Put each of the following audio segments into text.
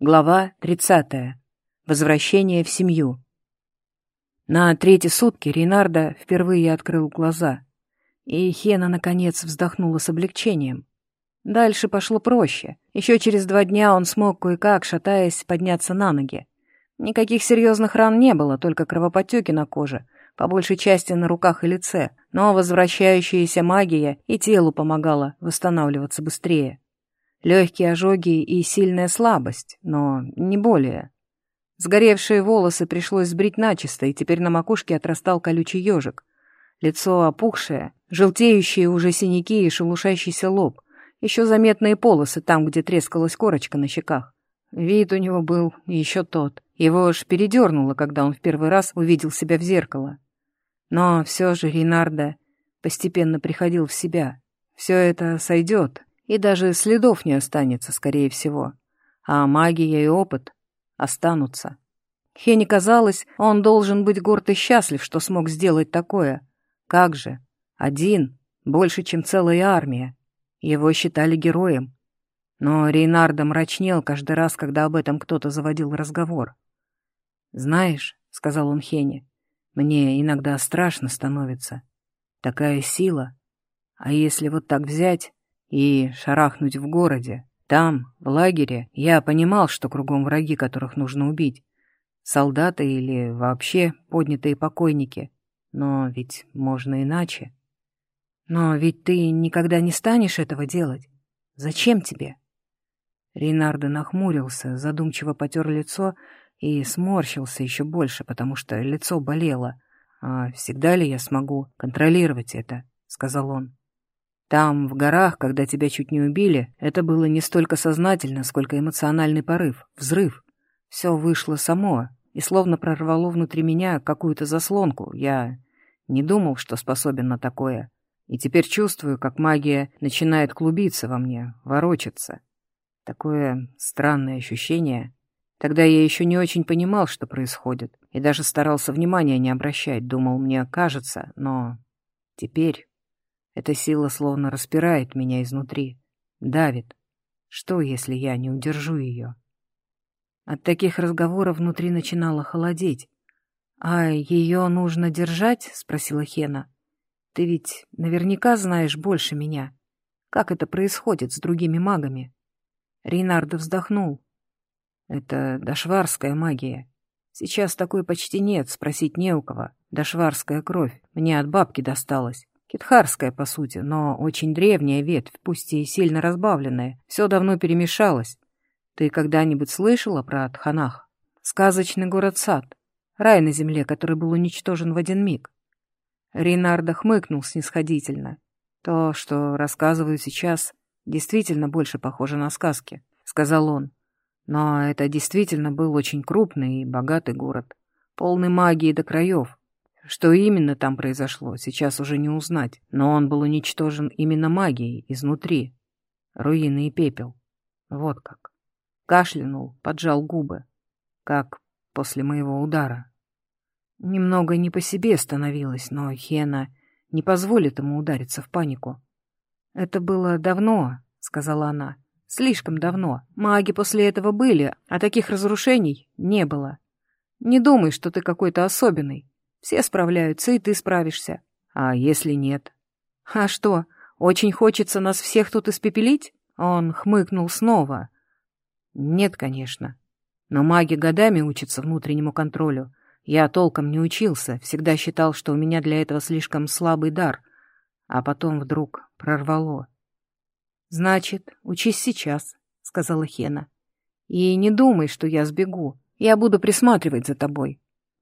Глава 30. Возвращение в семью. На третьи сутки Рейнарда впервые открыл глаза, и Хена, наконец, вздохнула с облегчением. Дальше пошло проще. Еще через два дня он смог кое-как, шатаясь, подняться на ноги. Никаких серьезных ран не было, только кровоподтеки на коже, по большей части на руках и лице, но возвращающаяся магия и телу помогала восстанавливаться быстрее. Легкие ожоги и сильная слабость, но не более. Сгоревшие волосы пришлось сбрить начисто, и теперь на макушке отрастал колючий ежик. Лицо опухшее, желтеющие уже синяки и шелушащийся лоб. Еще заметные полосы там, где трескалась корочка на щеках. Вид у него был еще тот. Его аж передернуло, когда он в первый раз увидел себя в зеркало. Но все же Ренардо постепенно приходил в себя. Все это сойдет, и даже следов не останется, скорее всего. А магия и опыт останутся. Хене казалось, он должен быть горд и счастлив, что смог сделать такое. Как же? Один, больше, чем целая армия. Его считали героем. Но Рейнардо мрачнел каждый раз, когда об этом кто-то заводил разговор. «Знаешь», — сказал он Хене, — «мне иногда страшно становится. Такая сила. А если вот так взять и шарахнуть в городе. Там, в лагере, я понимал, что кругом враги, которых нужно убить. Солдаты или вообще поднятые покойники. Но ведь можно иначе. Но ведь ты никогда не станешь этого делать. Зачем тебе? Рейнардо нахмурился, задумчиво потер лицо и сморщился еще больше, потому что лицо болело. «А всегда ли я смогу контролировать это?» — сказал он. Там, в горах, когда тебя чуть не убили, это было не столько сознательно, сколько эмоциональный порыв, взрыв. Все вышло само, и словно прорвало внутри меня какую-то заслонку. Я не думал, что способен на такое. И теперь чувствую, как магия начинает клубиться во мне, ворочаться. Такое странное ощущение. Тогда я еще не очень понимал, что происходит, и даже старался внимания не обращать, думал, мне кажется, но теперь... Эта сила словно распирает меня изнутри, давит. Что, если я не удержу ее? От таких разговоров внутри начинало холодеть. «А ее нужно держать?» — спросила Хена. «Ты ведь наверняка знаешь больше меня. Как это происходит с другими магами?» Рейнардо вздохнул. «Это дошварская магия. Сейчас такой почти нет, спросить не у кого. Дошварская кровь. Мне от бабки досталась. Китхарская, по сути, но очень древняя ветвь, пусть и сильно разбавленная. Все давно перемешалось. Ты когда-нибудь слышала про Тханах? Сказочный город Сад. Рай на земле, который был уничтожен в один миг. Рейнардо хмыкнул снисходительно. То, что рассказываю сейчас, действительно больше похоже на сказки, сказал он. Но это действительно был очень крупный и богатый город, полный магии до краев. Что именно там произошло, сейчас уже не узнать, но он был уничтожен именно магией изнутри. Руины и пепел. Вот как. Кашлянул, поджал губы. Как после моего удара. Немного не по себе становилось, но Хена не позволит ему удариться в панику. «Это было давно», — сказала она. «Слишком давно. Маги после этого были, а таких разрушений не было. Не думай, что ты какой-то особенный. Все справляются, и ты справишься. А если нет? А что, очень хочется нас всех тут испепелить? Он хмыкнул снова. Нет, конечно. Но маги годами учатся внутреннему контролю. Я толком не учился, всегда считал, что у меня для этого слишком слабый дар. А потом вдруг прорвало. «Значит, учись сейчас», — сказала Хена. «И не думай, что я сбегу. Я буду присматривать за тобой.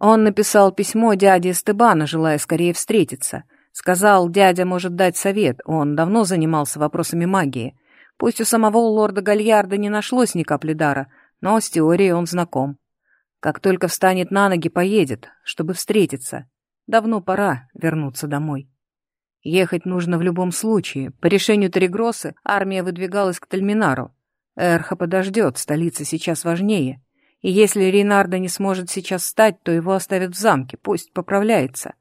Он написал письмо дяде Стебана, желая скорее встретиться. Сказал, дядя может дать совет, он давно занимался вопросами магии. Пусть у самого лорда Гальярда не нашлось ни капли дара, но с теорией он знаком. Как только встанет на ноги, поедет, чтобы встретиться. Давно пора вернуться домой. Ехать нужно в любом случае. По решению Тригросы армия выдвигалась к Тальминару. Эрха подождет, столица сейчас важнее. И если Рейнарда не сможет сейчас встать, то его оставят в замке, пусть поправляется.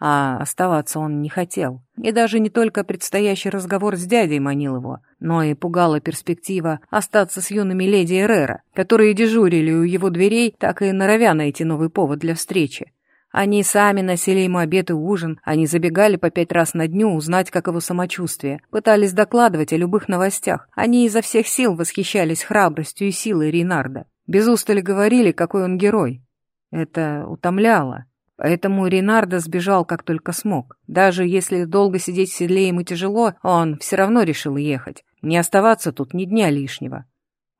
а оставаться он не хотел. И даже не только предстоящий разговор с дядей манил его, но и пугала перспектива остаться с юными леди Эррера, которые дежурили у его дверей, так и норовя найти новый повод для встречи. Они сами носили ему обед и ужин, они забегали по пять раз на дню узнать, как его самочувствие, пытались докладывать о любых новостях. Они изо всех сил восхищались храбростью и силой Ринарда. Без устали говорили, какой он герой. Это утомляло. Поэтому Ринардо сбежал как только смог. Даже если долго сидеть в седле ему тяжело, он все равно решил ехать. Не оставаться тут ни дня лишнего.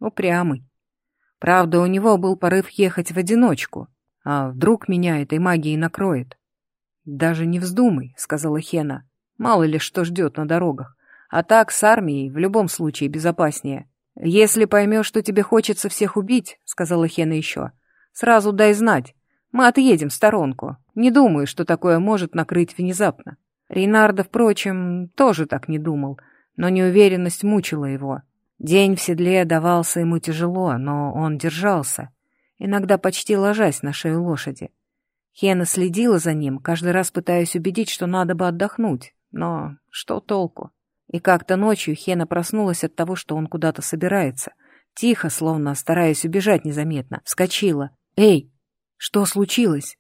Упрямый. Правда, у него был порыв ехать в одиночку. А вдруг меня этой магией накроет? Даже не вздумай, сказала Хена. Мало ли что ждет на дорогах. А так с армией в любом случае безопаснее. Если поймешь, что тебе хочется всех убить, сказала Хена еще, сразу дай знать. Мы отъедем в сторонку. Не думаю, что такое может накрыть внезапно. Рейнардо, впрочем, тоже так не думал, но неуверенность мучила его. День в седле давался ему тяжело, но он держался иногда почти ложась на шею лошади. Хена следила за ним, каждый раз пытаясь убедить, что надо бы отдохнуть. Но что толку? И как-то ночью Хена проснулась от того, что он куда-то собирается. Тихо, словно стараясь убежать незаметно, вскочила. «Эй, что случилось?»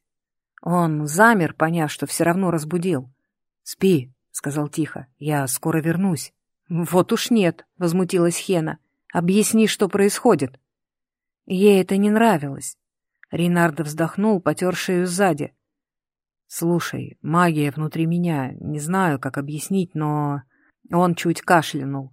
Он замер, поняв, что все равно разбудил. «Спи», — сказал тихо, — «я скоро вернусь». «Вот уж нет», — возмутилась Хена. «Объясни, что происходит». Ей это не нравилось. Ринардо вздохнул, потер шею сзади. «Слушай, магия внутри меня, не знаю, как объяснить, но...» Он чуть кашлянул.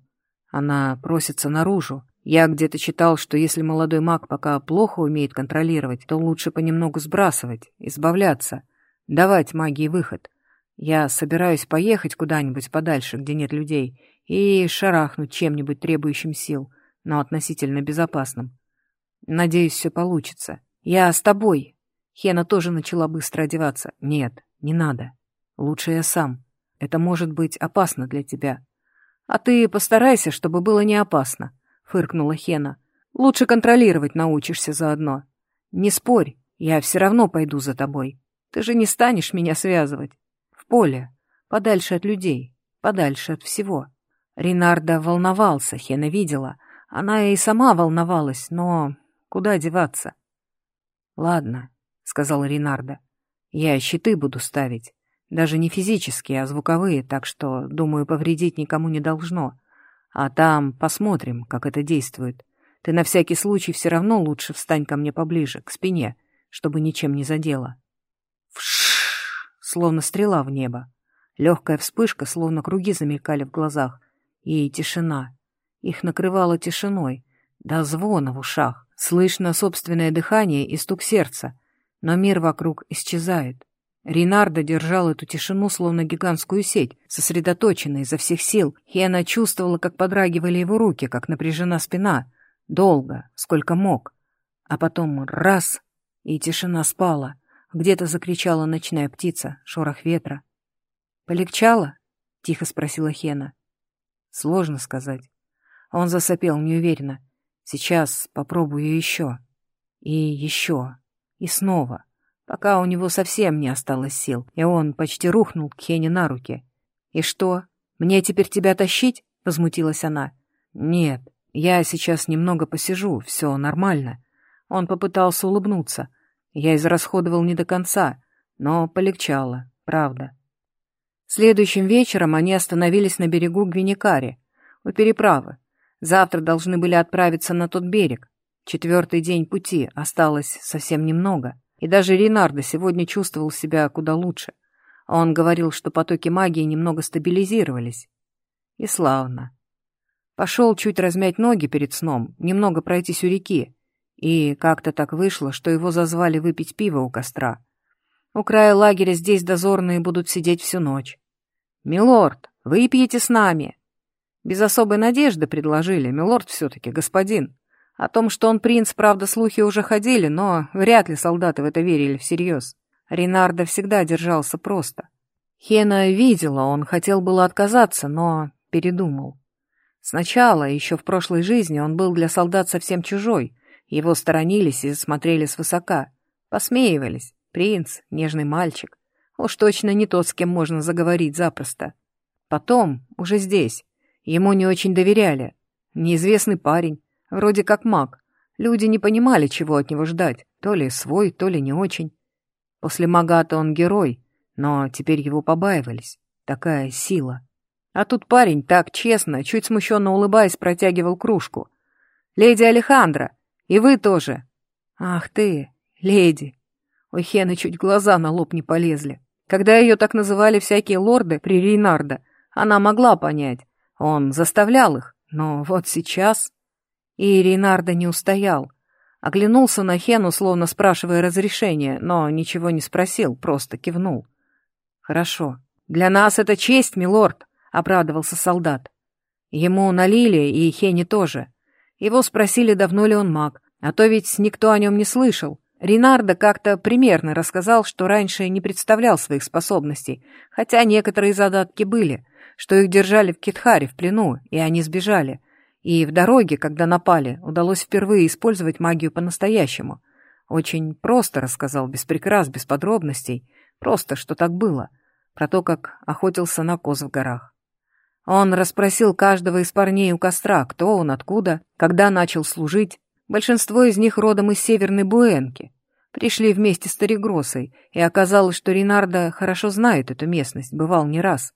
Она просится наружу. Я где-то читал, что если молодой маг пока плохо умеет контролировать, то лучше понемногу сбрасывать, избавляться, давать магии выход. Я собираюсь поехать куда-нибудь подальше, где нет людей, и шарахнуть чем-нибудь требующим сил, но относительно безопасным. Надеюсь, все получится. Я с тобой. Хена тоже начала быстро одеваться. Нет, не надо. Лучше я сам. Это может быть опасно для тебя. А ты постарайся, чтобы было не опасно, фыркнула Хена. Лучше контролировать научишься заодно. Не спорь, я все равно пойду за тобой. Ты же не станешь меня связывать. В поле, подальше от людей, подальше от всего. Ринардо волновался, Хена видела. Она и сама волновалась, но Куда деваться? Ладно, сказал Ринардо. Я щиты буду ставить. Даже не физические, а звуковые, так что, думаю, повредить никому не должно. А там посмотрим, как это действует. Ты на всякий случай все равно лучше встань ко мне поближе, к спине, чтобы ничем не задело. Вшш! Словно стрела в небо. Легкая вспышка, словно круги замелькали в глазах. И тишина. Их накрывало тишиной, до звона в ушах. Слышно собственное дыхание и стук сердца, но мир вокруг исчезает. Ринардо держал эту тишину, словно гигантскую сеть, сосредоточенной изо всех сил, и она чувствовала, как подрагивали его руки, как напряжена спина. Долго, сколько мог. А потом раз — и тишина спала. Где-то закричала ночная птица, шорох ветра. «Полегчало?» — тихо спросила Хена. «Сложно сказать». Он засопел неуверенно. Сейчас попробую еще. И еще. И снова. Пока у него совсем не осталось сил, и он почти рухнул к Хене на руки. «И что? Мне теперь тебя тащить?» — возмутилась она. «Нет, я сейчас немного посижу, все нормально». Он попытался улыбнуться. Я израсходовал не до конца, но полегчало, правда. Следующим вечером они остановились на берегу Гвиникари, у переправы, Завтра должны были отправиться на тот берег. Четвертый день пути, осталось совсем немного. И даже Ренардо сегодня чувствовал себя куда лучше. Он говорил, что потоки магии немного стабилизировались. И славно. Пошел чуть размять ноги перед сном, немного пройтись у реки. И как-то так вышло, что его зазвали выпить пиво у костра. У края лагеря здесь дозорные будут сидеть всю ночь. «Милорд, выпьете с нами!» Без особой надежды предложили, милорд все-таки господин. О том, что он принц, правда, слухи уже ходили, но вряд ли солдаты в это верили всерьез. Ренардо всегда держался просто. Хена видела, он хотел было отказаться, но передумал. Сначала, еще в прошлой жизни, он был для солдат совсем чужой. Его сторонились и смотрели свысока. Посмеивались. Принц, нежный мальчик. Уж точно не тот, с кем можно заговорить запросто. Потом, уже здесь, ему не очень доверяли. Неизвестный парень, вроде как маг. Люди не понимали, чего от него ждать, то ли свой, то ли не очень. После мага-то он герой, но теперь его побаивались. Такая сила. А тут парень так честно, чуть смущенно улыбаясь, протягивал кружку. «Леди Алехандра, и вы тоже!» «Ах ты, леди!» У Хены чуть глаза на лоб не полезли. Когда ее так называли всякие лорды при Рейнарда, она могла понять. Он заставлял их, но вот сейчас... И Рейнарда не устоял. Оглянулся на Хену, словно спрашивая разрешения, но ничего не спросил, просто кивнул. «Хорошо. Для нас это честь, милорд», — обрадовался солдат. Ему налили, и Хене тоже. Его спросили, давно ли он маг, а то ведь никто о нем не слышал. Ренардо как-то примерно рассказал, что раньше не представлял своих способностей, хотя некоторые задатки были, что их держали в Китхаре в плену, и они сбежали. И в дороге, когда напали, удалось впервые использовать магию по-настоящему. Очень просто рассказал, без прикрас, без подробностей. Просто, что так было. Про то, как охотился на коз в горах. Он расспросил каждого из парней у костра, кто он, откуда, когда начал служить, Большинство из них родом из Северной Буэнки. Пришли вместе с Таригросой, и оказалось, что Ринардо хорошо знает эту местность, бывал не раз.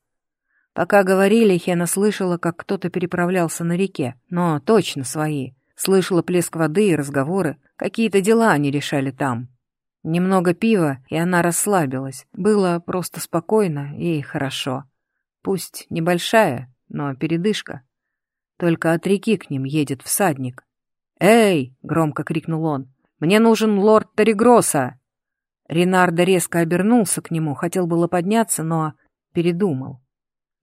Пока говорили, Хена слышала, как кто-то переправлялся на реке, но точно свои. Слышала плеск воды и разговоры, какие-то дела они решали там. Немного пива, и она расслабилась. Было просто спокойно и хорошо. Пусть небольшая, но передышка. Только от реки к ним едет всадник. «Эй!» — громко крикнул он. «Мне нужен лорд Таригроса!» Ренардо резко обернулся к нему, хотел было подняться, но передумал.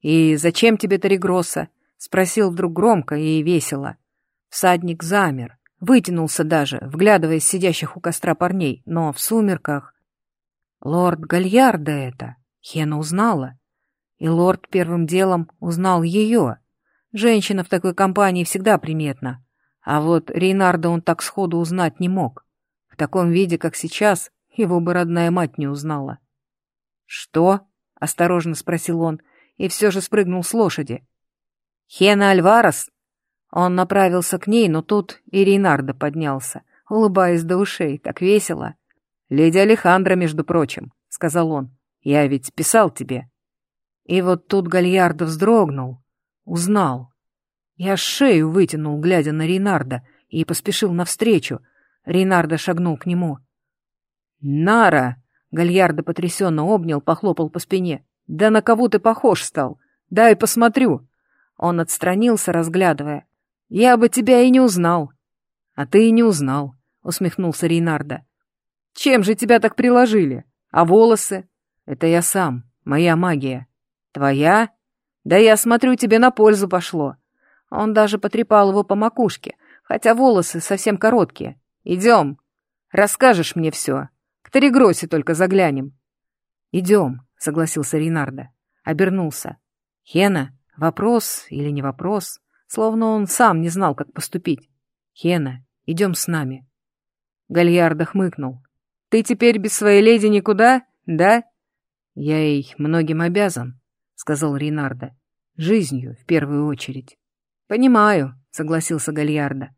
«И зачем тебе Таригроса?» — спросил вдруг громко и весело. Всадник замер, вытянулся даже, вглядываясь сидящих у костра парней, но в сумерках... «Лорд Гальярда это!» — Хена узнала. И лорд первым делом узнал ее. Женщина в такой компании всегда приметна. А вот Рейнарда он так сходу узнать не мог. В таком виде, как сейчас, его бы родная мать не узнала. «Что?» — осторожно спросил он, и все же спрыгнул с лошади. «Хена Альварес?» Он направился к ней, но тут и Рейнарда поднялся, улыбаясь до ушей, так весело. «Леди Алехандра, между прочим», — сказал он. «Я ведь писал тебе». И вот тут Гальярдо вздрогнул, узнал. Я шею вытянул, глядя на Рейнарда, и поспешил навстречу. Рейнарда шагнул к нему. «Нара!» — Гальярдо потрясенно обнял, похлопал по спине. «Да на кого ты похож стал? Дай посмотрю!» Он отстранился, разглядывая. «Я бы тебя и не узнал». «А ты и не узнал», — усмехнулся Рейнарда. «Чем же тебя так приложили? А волосы?» «Это я сам, моя магия». «Твоя?» «Да я смотрю, тебе на пользу пошло. Он даже потрепал его по макушке, хотя волосы совсем короткие. «Идем. Расскажешь мне все. К Терегросе только заглянем». «Идем», — согласился Ринардо. Обернулся. «Хена, вопрос или не вопрос?» Словно он сам не знал, как поступить. «Хена, идем с нами». Гальярдо хмыкнул. «Ты теперь без своей леди никуда, да?» «Я ей многим обязан», — сказал Ринардо. «Жизнью, в первую очередь». «Понимаю», — согласился Гальярдо.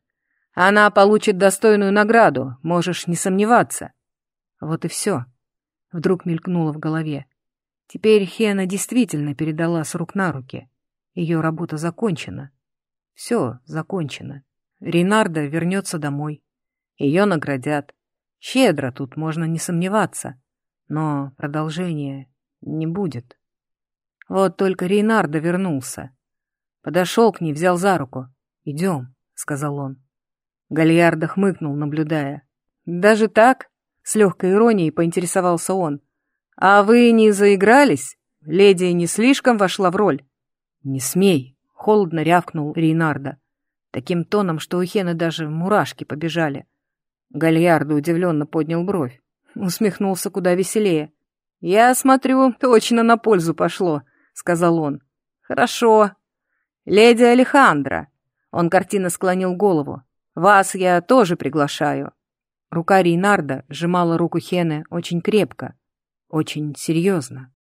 «Она получит достойную награду, можешь не сомневаться». Вот и все. Вдруг мелькнуло в голове. Теперь Хена действительно передала с рук на руки. Ее работа закончена. Все закончено. Ренардо вернется домой. Ее наградят. Щедро тут можно не сомневаться. Но продолжения не будет. Вот только Рейнардо вернулся. Подошел к ней, взял за руку. «Идем», — сказал он. Гальярдо хмыкнул, наблюдая. «Даже так?» — с легкой иронией поинтересовался он. «А вы не заигрались? Леди не слишком вошла в роль?» «Не смей!» — холодно рявкнул Рейнардо. Таким тоном, что у Хены даже мурашки побежали. Гальярдо удивленно поднял бровь. Усмехнулся куда веселее. «Я смотрю, точно на пользу пошло», — сказал он. «Хорошо, «Леди Алехандра!» Он картинно склонил голову. «Вас я тоже приглашаю». Рука Рейнарда сжимала руку Хены очень крепко. Очень серьезно.